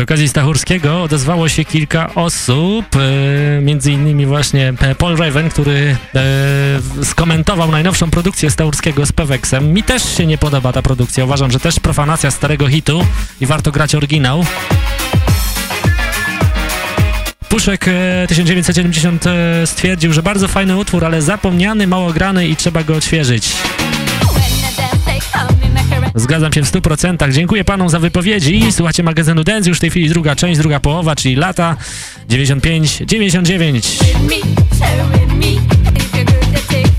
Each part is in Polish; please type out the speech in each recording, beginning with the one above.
Przy okazji Stachurskiego odezwało się kilka osób, e, między innymi właśnie e, Paul Raven, który e, skomentował najnowszą produkcję Stachurskiego z Pewexem. Mi też się nie podoba ta produkcja, uważam, że też profanacja starego hitu i warto grać oryginał. Puszek 1970 e, stwierdził, że bardzo fajny utwór, ale zapomniany, mało grany i trzeba go odświeżyć. Zgadzam się w 100%. Dziękuję panom za wypowiedzi. Słuchacie magazynu Dance, już w tej chwili druga część, druga połowa, czyli lata 95-99.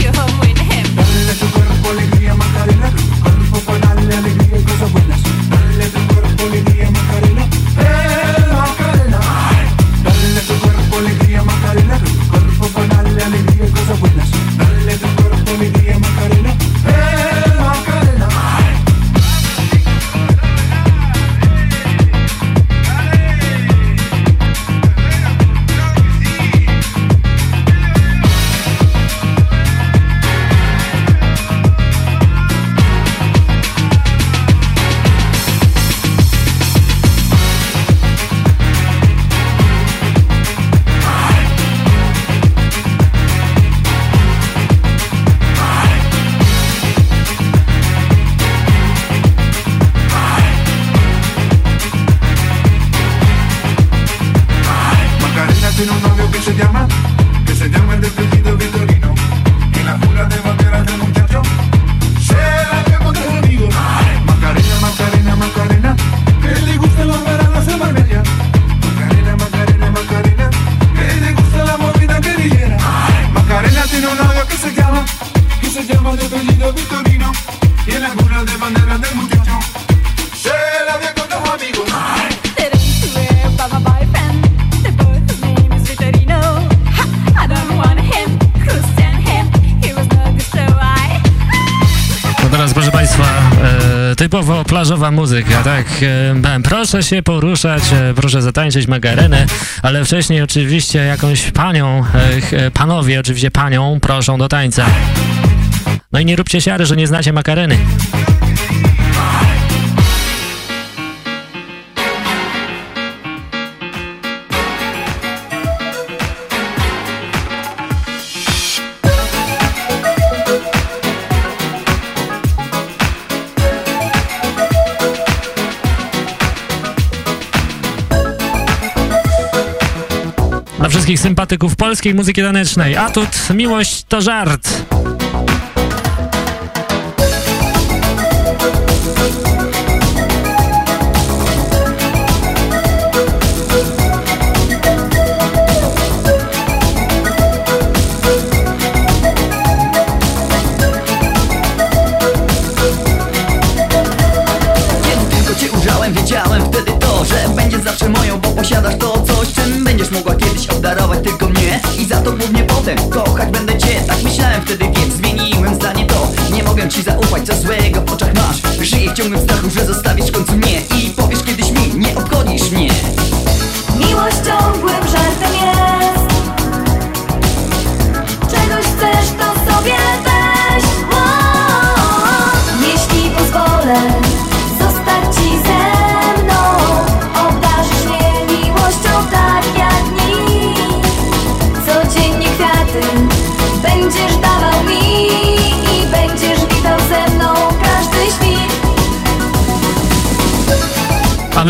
Plażowa muzyka, tak? E, proszę się poruszać, e, proszę zatańczyć magarenę, ale wcześniej oczywiście jakąś panią, e, panowie oczywiście panią proszą do tańca. No i nie róbcie siary, że nie znacie makareny. Wszystkich sympatyków polskiej muzyki tanecznej. Atut, miłość to żart. potem Kochać będę cię, tak myślałem wtedy, więc zmieniłem zdanie to Nie mogę ci zaufać, co złego w oczach masz? Żyję w ciągłym strachu, że zostawisz w końcu mnie.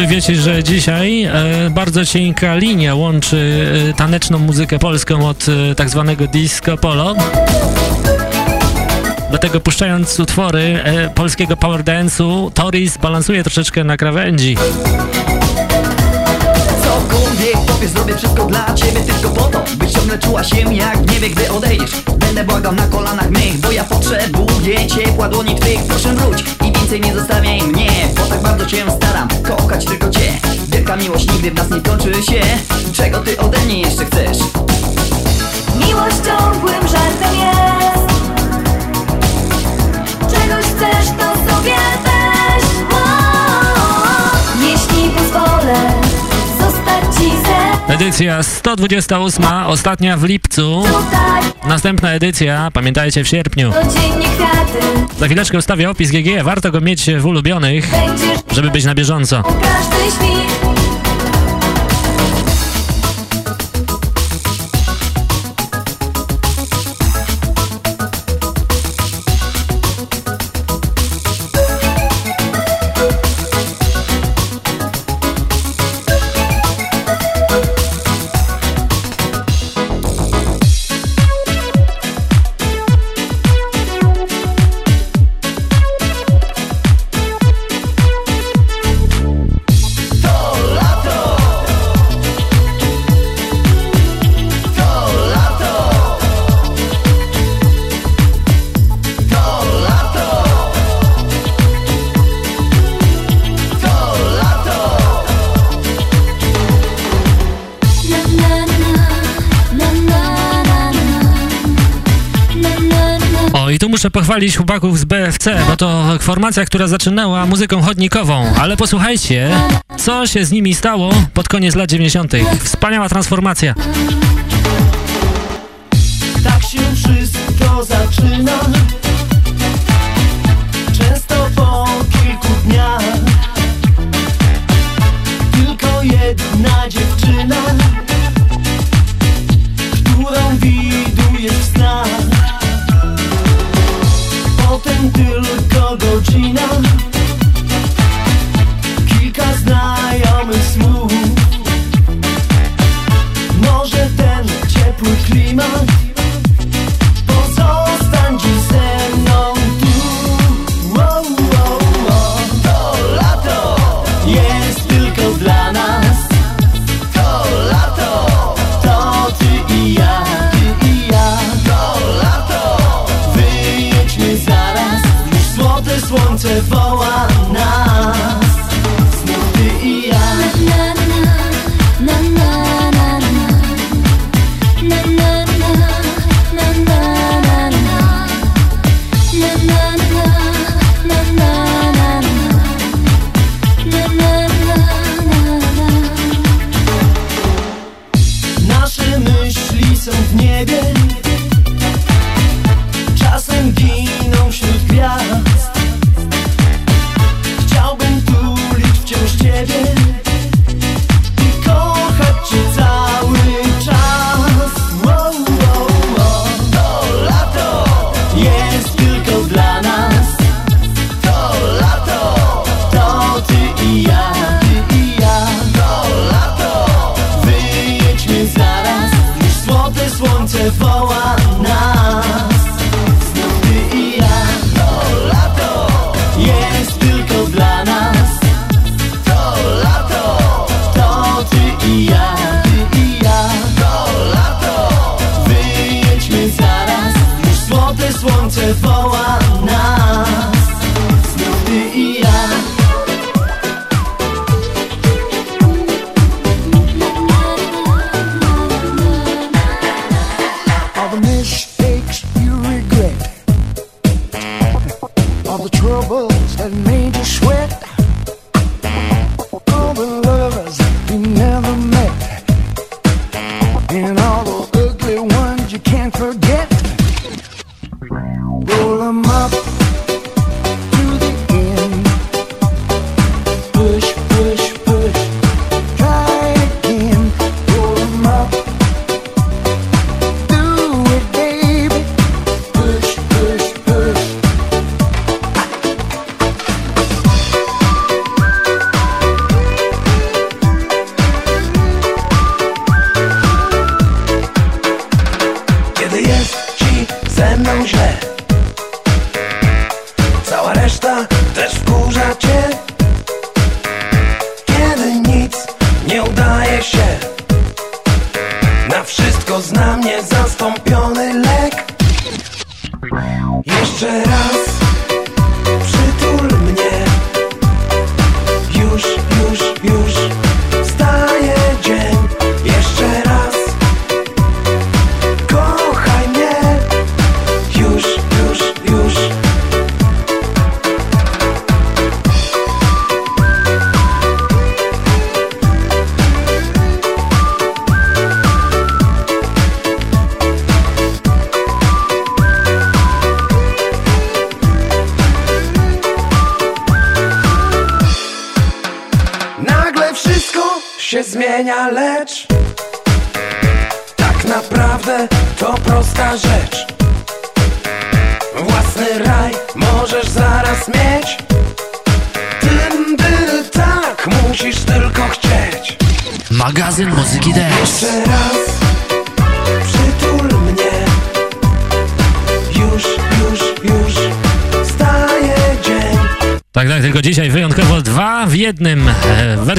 Wiecie, że dzisiaj e, bardzo cienka linia łączy e, taneczną muzykę polską od e, tak zwanego disco polo. Dlatego puszczając utwory e, polskiego power dance'u, Toris balansuje troszeczkę na krawędzi. Cokolwiek powiesz, zrobię wszystko dla ciebie tylko po to, byś ciągle czuła się jak w niebie, gdy odejdziesz. Będę błagał na kolanach mych, bo ja potrzebuję ciepła dłoni twych. Proszę wróć i więcej nie zostawiaj mnie, bo tak bardzo cię staram kochać tylko cię. Wielka miłość nigdy w nas nie kończy się. Czego ty ode mnie jeszcze chcesz? Miłość ciągłym żartem jest Czegoś zmienia, Edycja 128, ostatnia w lipcu. Następna edycja, pamiętajcie, w sierpniu. Za chwileczkę ustawię opis GG, warto go mieć w ulubionych, żeby być na bieżąco. muszę pochwalić chłopaków z BFC, bo to formacja, która zaczynała muzyką chodnikową. Ale posłuchajcie, co się z nimi stało pod koniec lat 90. Wspaniała transformacja. Tak się wszystko zaczyna.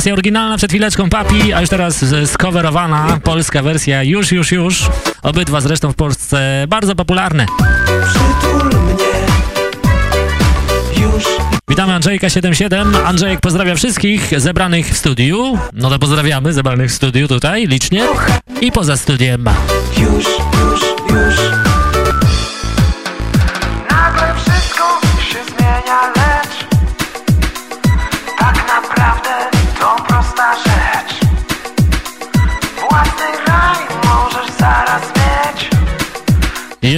Wersja oryginalna przed chwileczką Papi, a już teraz skowerowana polska wersja Już, Już, Już. Obydwa zresztą w Polsce bardzo popularne. Przytul mnie. Już, Witamy Andrzejka77. Andrzejek pozdrawia wszystkich zebranych w studiu. No to pozdrawiamy zebranych w studiu tutaj, licznie. I poza studiem. już, już.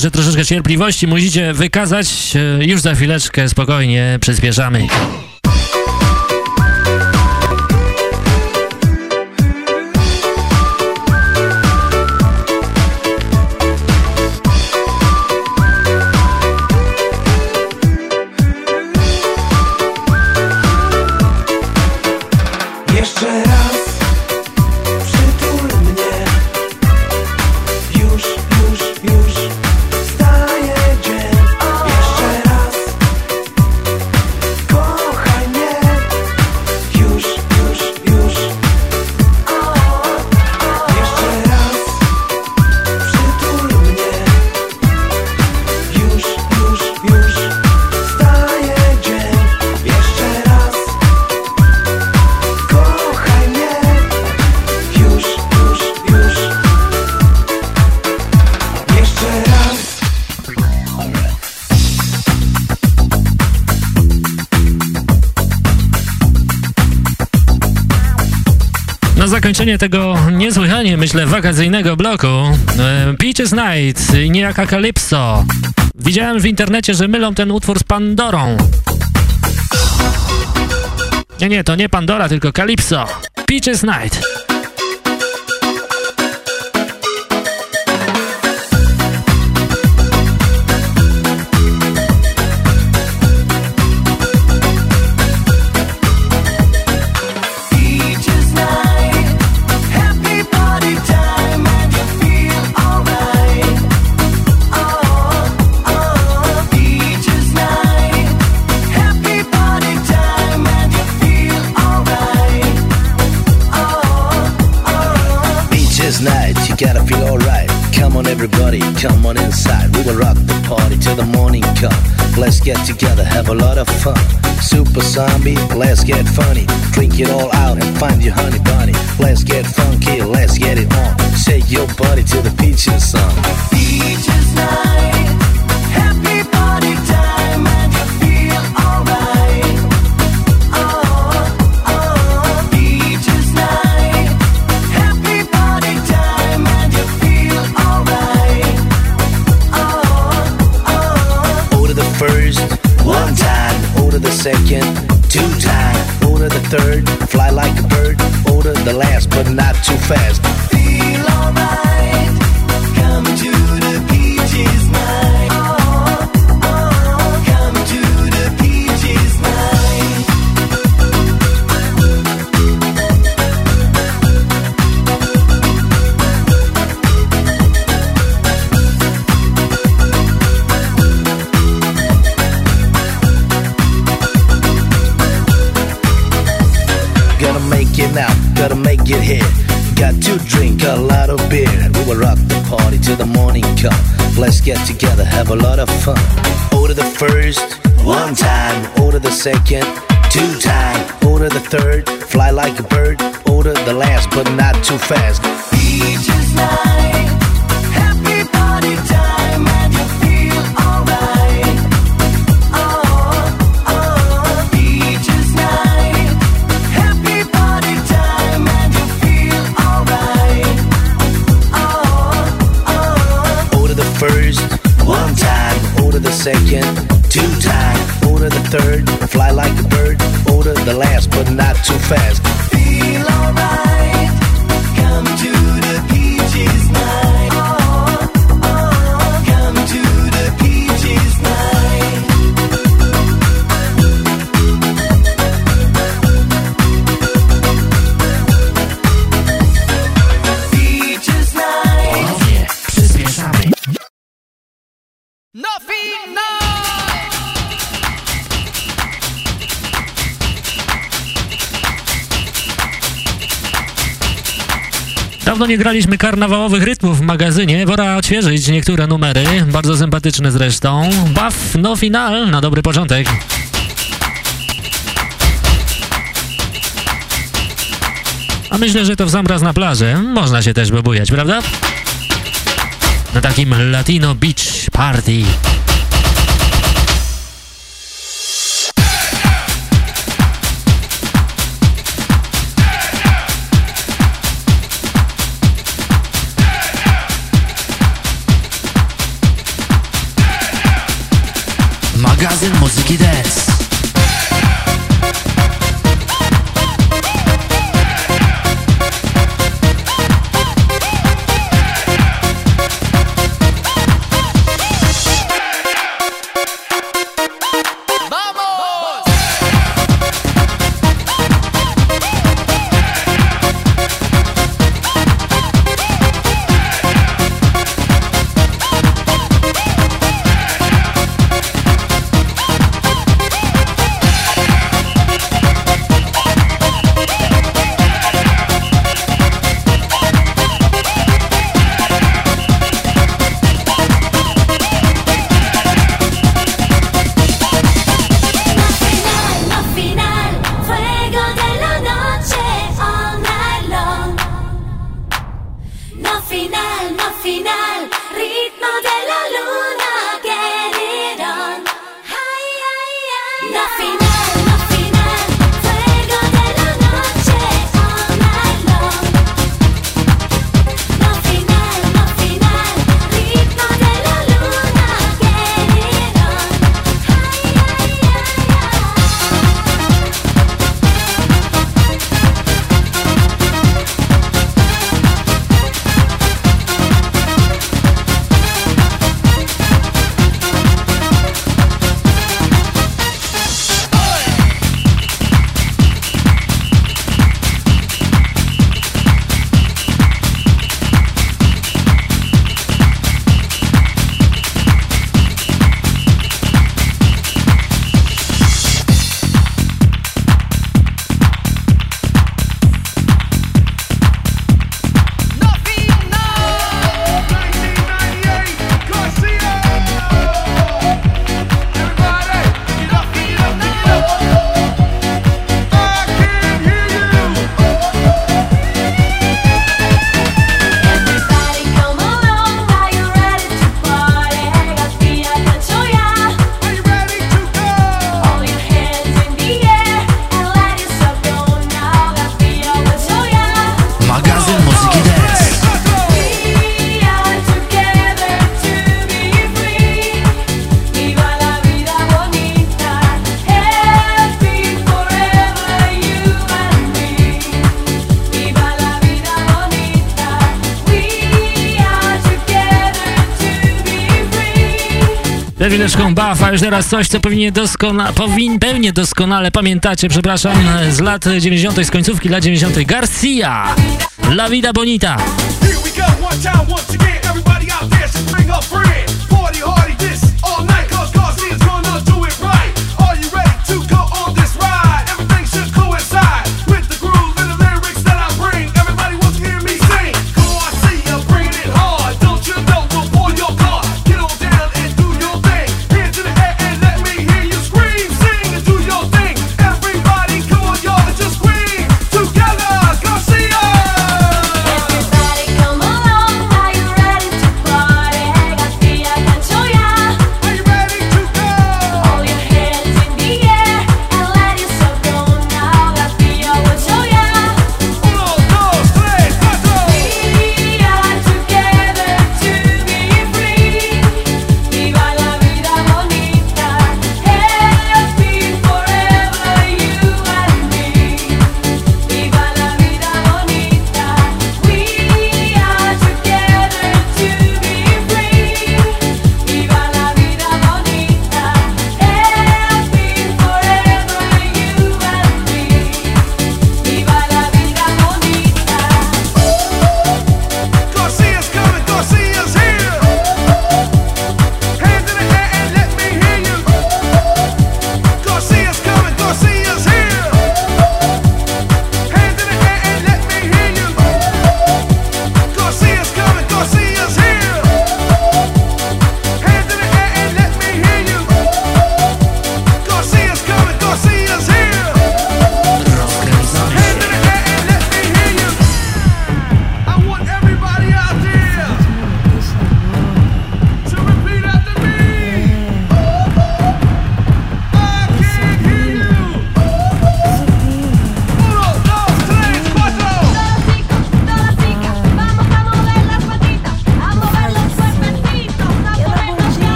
Jeszcze troszeczkę cierpliwości musicie wykazać. E, Już za chwileczkę spokojnie przyspieszamy. Zakończenie tego niesłychanie, myślę, wakacyjnego bloku e, Peaches Night niejaka Calypso. Widziałem w internecie, że mylą ten utwór z Pandorą. Nie, nie, to nie Pandora, tylko Calypso. Peaches Night. Super zombie, let's get funny. Drink it all out and find your honey bunny. Let's get funky, let's get it on. Shake your body to the peaches song. Peaches night, happy party the last, but not too fast. Get together, have a lot of fun. Order the first, one time. Order the second, two time. Order the third, fly like a bird. Order the last, but not too fast. Dawno nie graliśmy karnawałowych rytmów w magazynie, pora odświeżyć niektóre numery, bardzo sympatyczne zresztą. Buff no final na dobry początek. A myślę, że to w zamraz na plaży można się też bobujać, prawda? Na takim Latino Beach Party. Chwileczką buff, a już teraz coś, co pewnie, doskona powin pewnie doskonale pamiętacie, przepraszam, z lat 90., z końcówki lat 90. Garcia, La Vida Bonita. Here we go, one time, once again.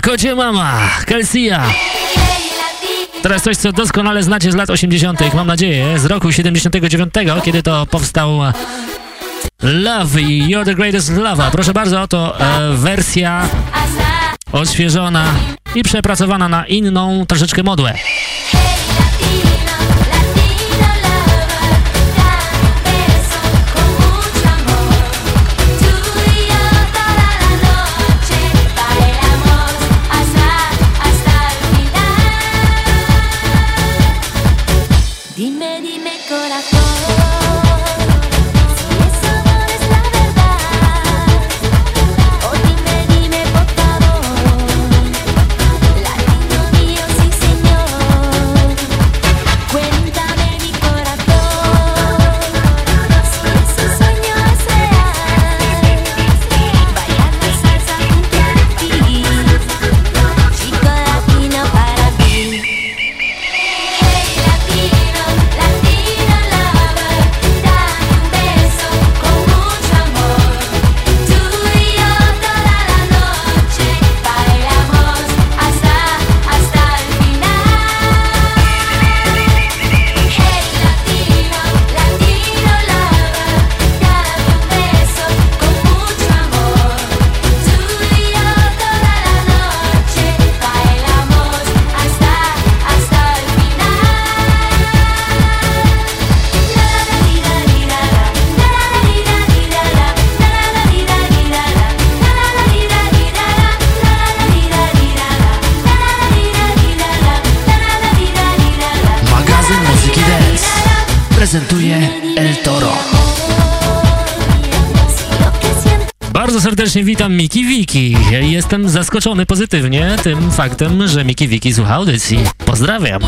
Kocie Mama, Kelsia. Teraz coś, co doskonale znacie z lat 80., mam nadzieję, z roku 79, kiedy to powstał Love i You're the Greatest Lover. Proszę bardzo, oto e, wersja odświeżona i przepracowana na inną troszeczkę modłę. Serdecznie witam Miki Wiki. Jestem zaskoczony pozytywnie tym faktem, że Miki Wiki słucha audycji. Pozdrawiam.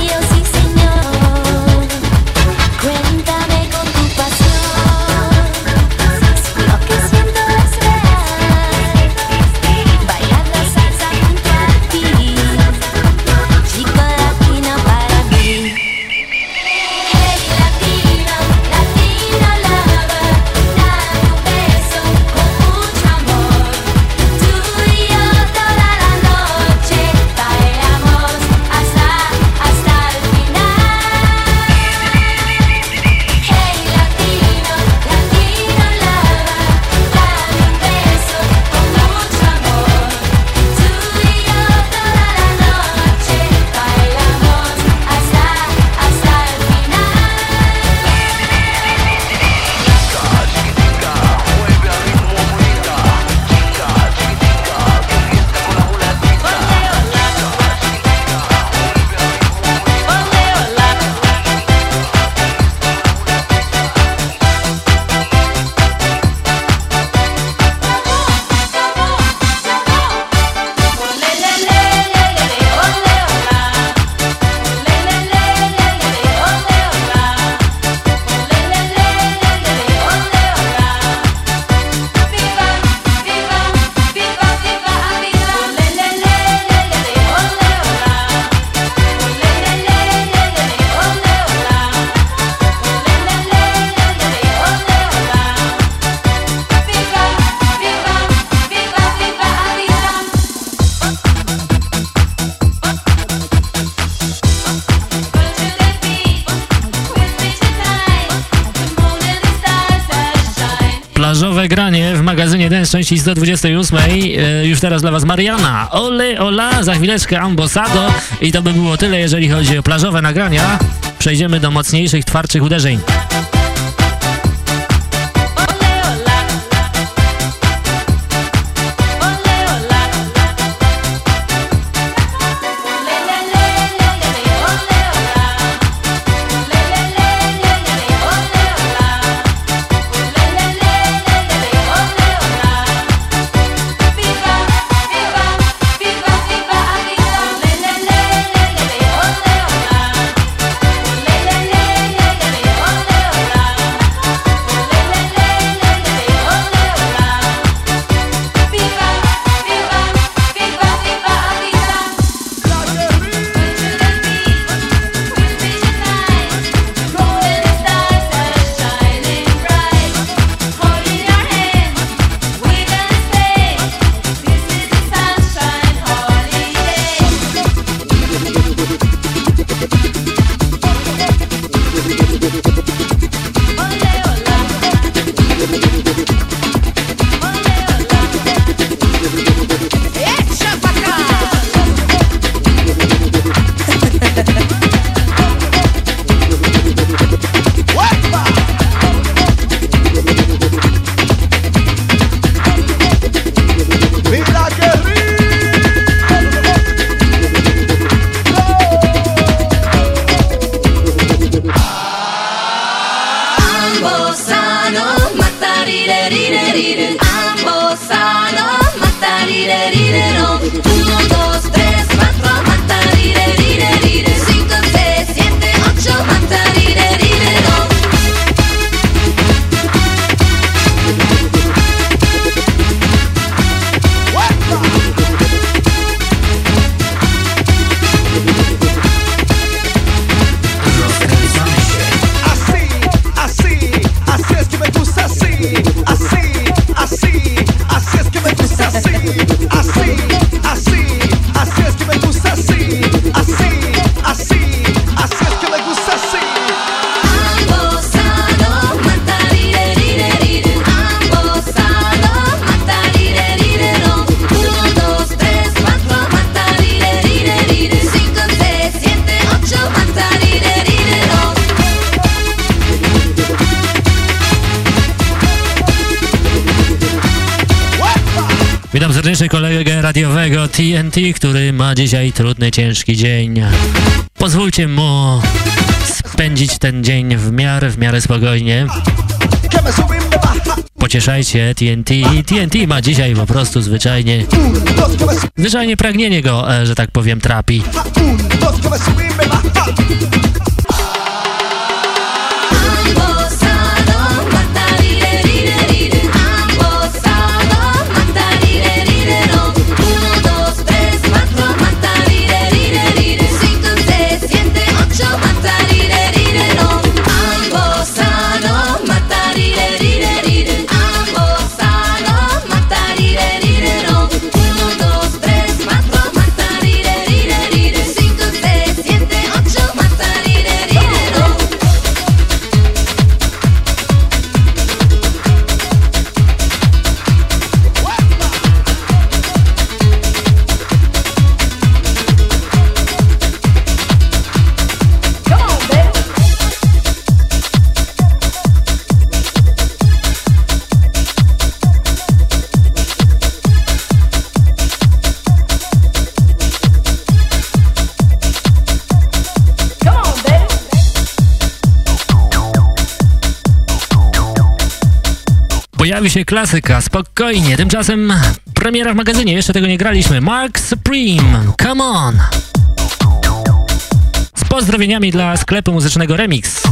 Części 128. E, już teraz dla Was Mariana. Ole, ola, za chwileczkę Ambosado. I to by było tyle, jeżeli chodzi o plażowe nagrania. Przejdziemy do mocniejszych, twardszych uderzeń. Serdecznie kolegę radiowego TNT, który ma dzisiaj trudny, ciężki dzień. Pozwólcie mu spędzić ten dzień w miarę, w miarę spokojnie. Pocieszajcie TNT. TNT ma dzisiaj po prostu zwyczajnie... Zwyczajnie pragnienie go, e, że tak powiem, trapi. Pojawi się klasyka, spokojnie. Tymczasem premiera w magazynie, jeszcze tego nie graliśmy. Mark Supreme, come on! Z pozdrowieniami dla sklepu muzycznego Remix.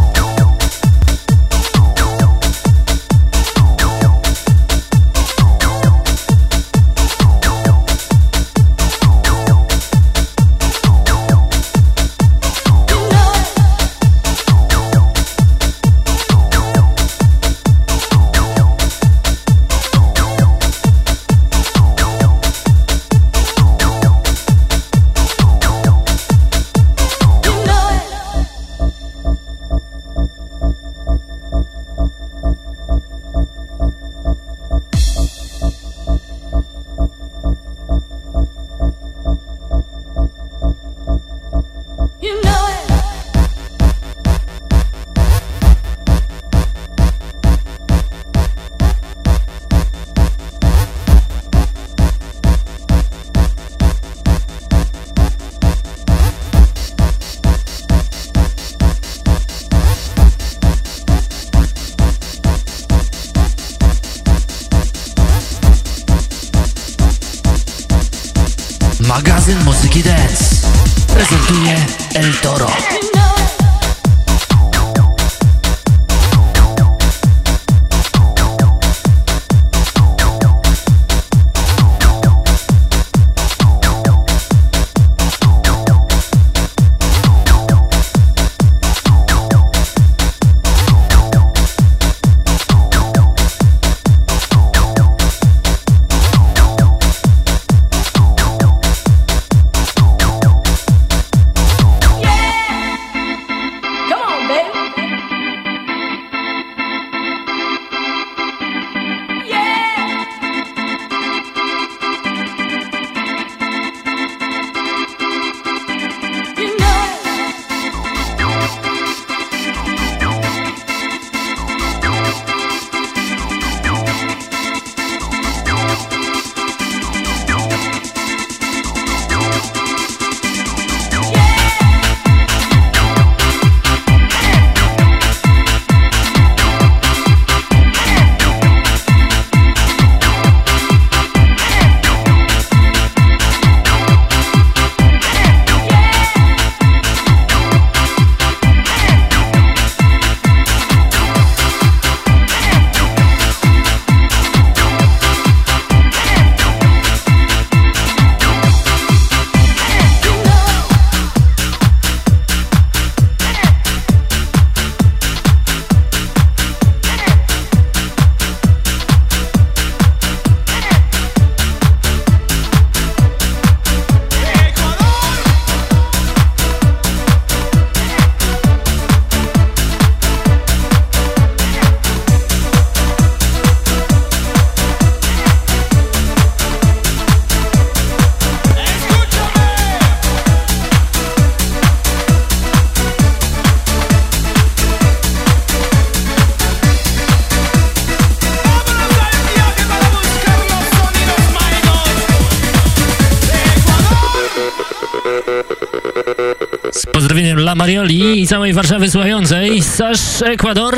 Całej Warszawy słuchającej. Sasz Ekwador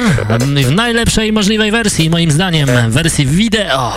w najlepszej możliwej wersji, moim zdaniem, wersji wideo.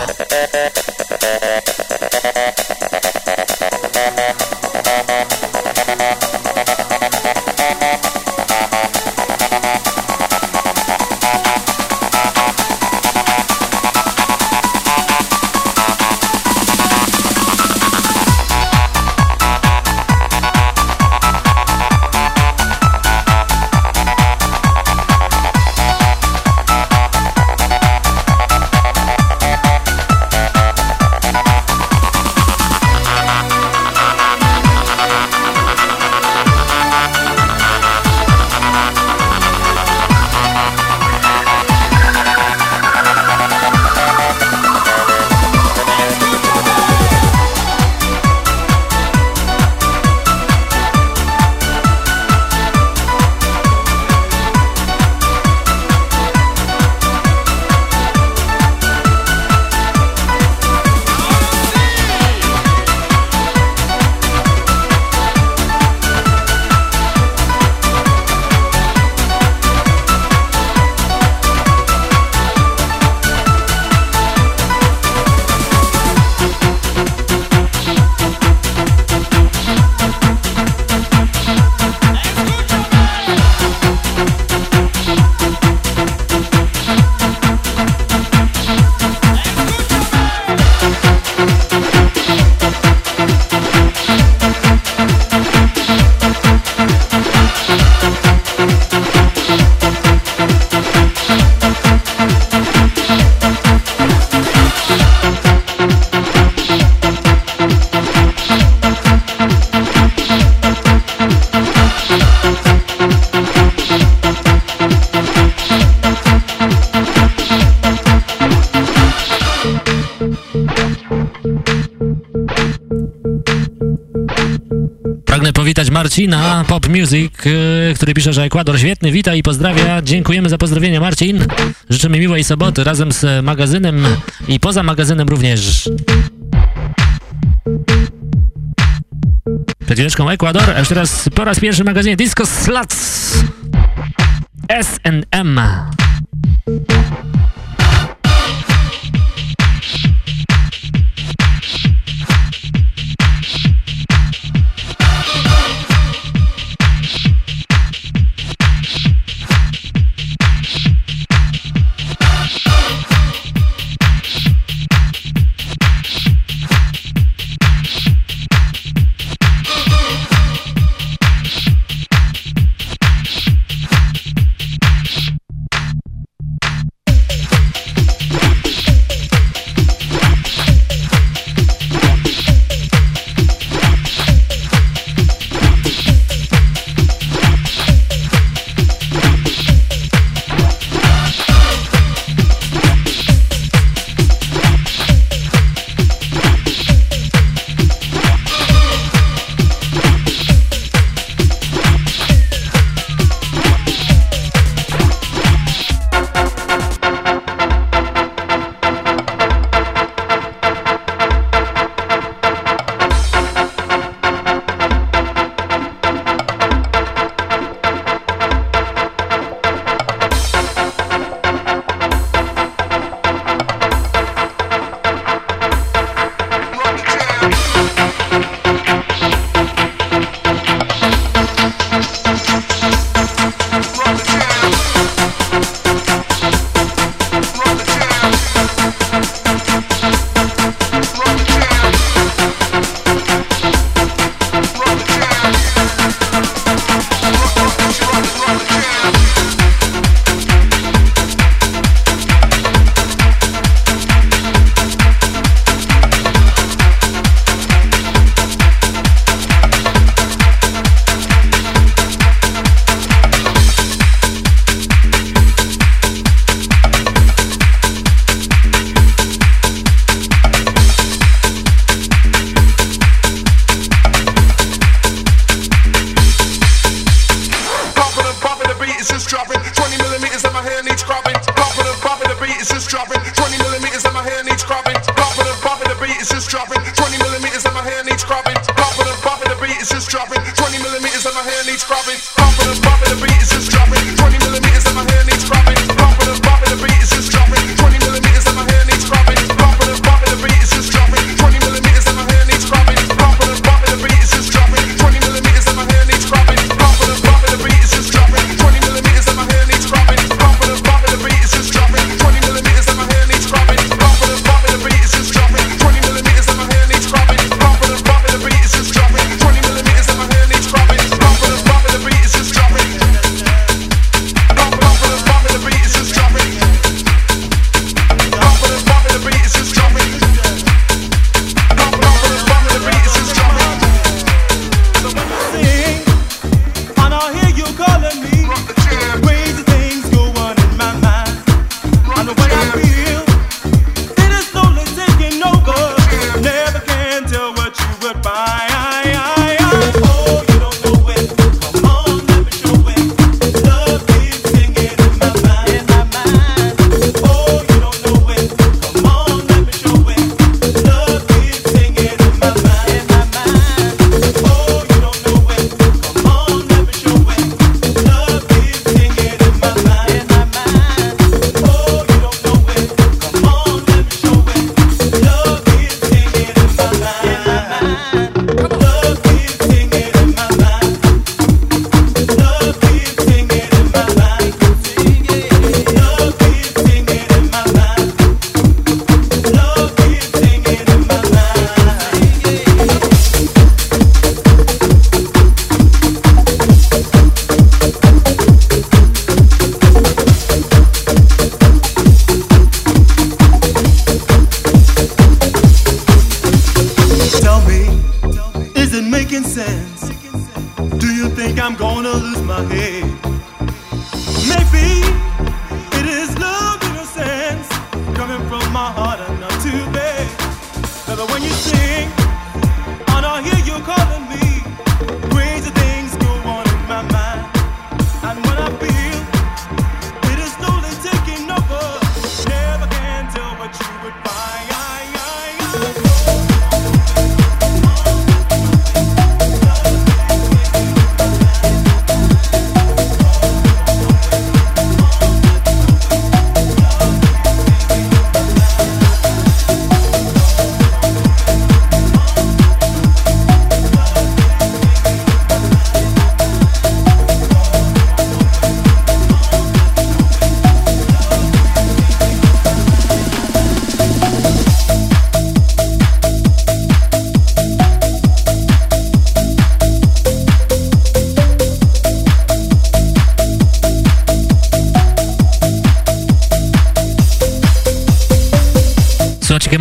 Marcina Pop Music, y, który pisze, że Ekwador świetny, wita i pozdrawia. Dziękujemy za pozdrowienia Marcin. Życzymy miłej soboty razem z magazynem i poza magazynem również. Przed Ekwador, a już teraz po raz pierwszy magazynie Disco Sluts S&M.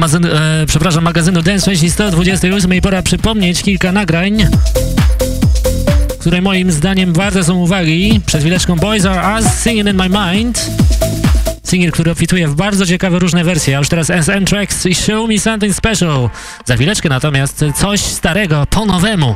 Słuchajcie, magazyn, e, przepraszam, magazynu Dance części 128 i pora przypomnieć kilka nagrań, które moim zdaniem warte są uwagi. Przed chwileczką Boys Are Us, Singing in My Mind. Singiel, który obfituje w bardzo ciekawe różne wersje, a już teraz SM Tracks i Show Me Something Special. Za chwileczkę natomiast coś starego po nowemu.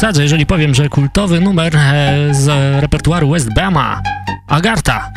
Przesadzę, jeżeli powiem, że kultowy numer e, z repertuaru West Bama. Agarta.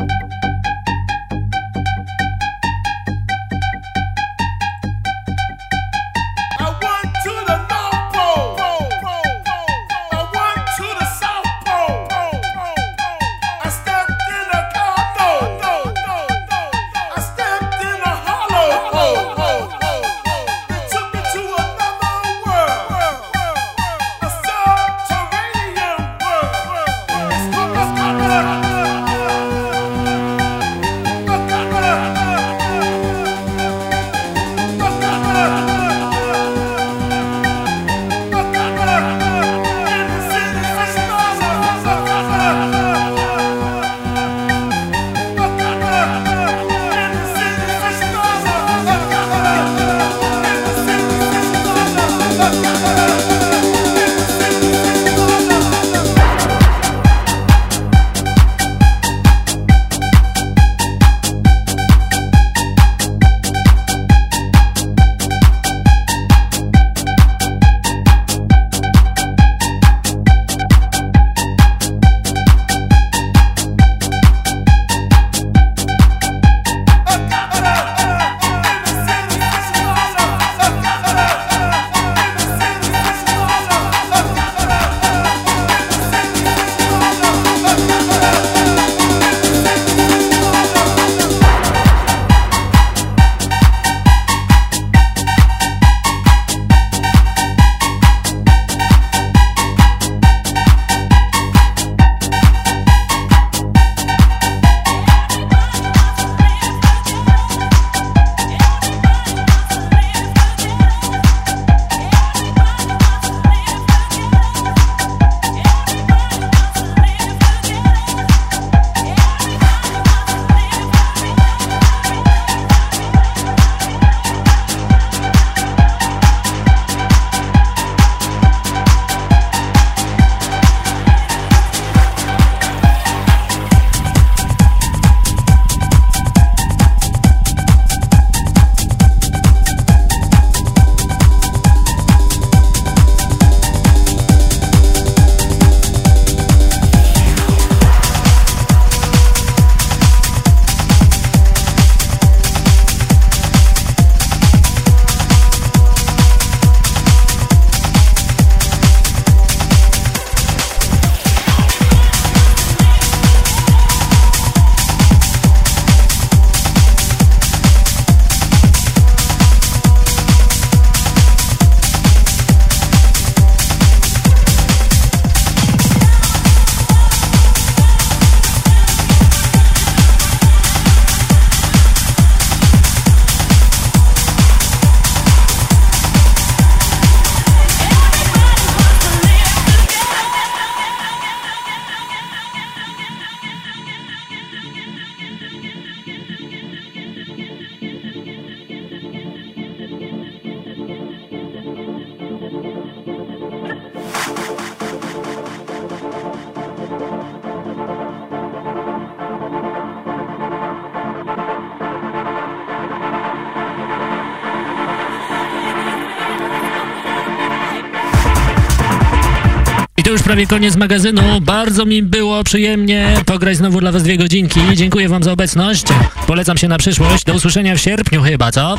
Prawie koniec magazynu. Bardzo mi było przyjemnie pograć znowu dla was dwie godzinki. Dziękuję wam za obecność. Polecam się na przyszłość. Do usłyszenia w sierpniu chyba, co?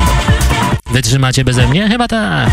Wytrzymacie beze mnie? Chyba tak.